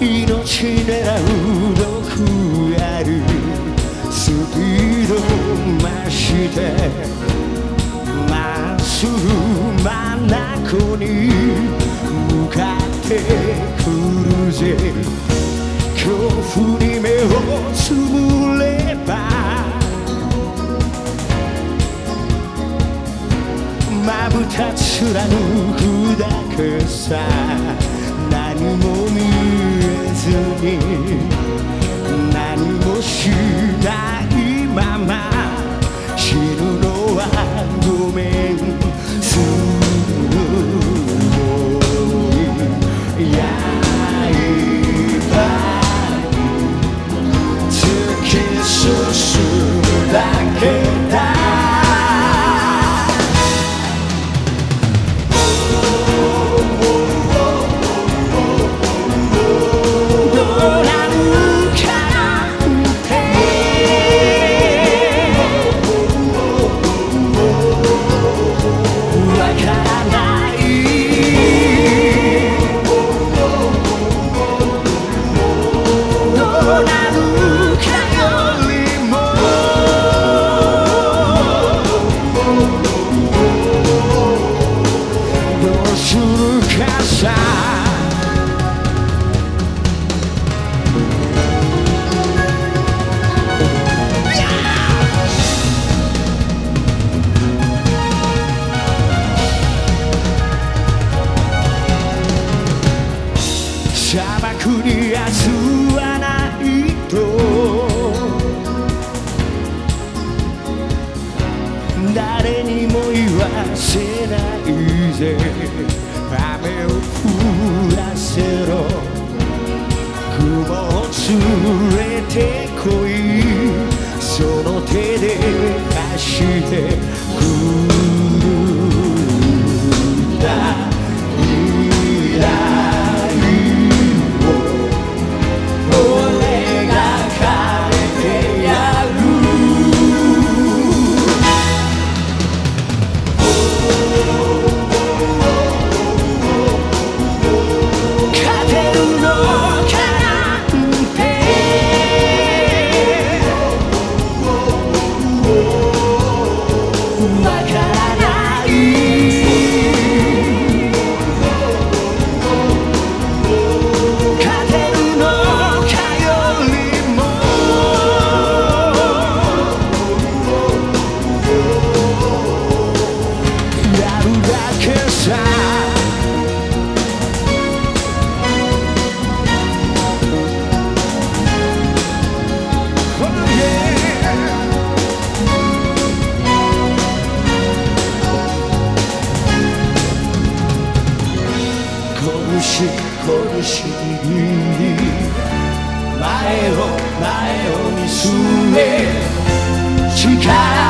命狙う毒あるスピード増してまっすぐ真んに向かってくるぜ恐怖に目をつぶればまぶた貫くだけさむだ砂漠に明日はないと。誰にも言わせないぜ。雨を降らせろ。雲を連れてこい。その手で貸して。わ拳拳に前を前を見据え力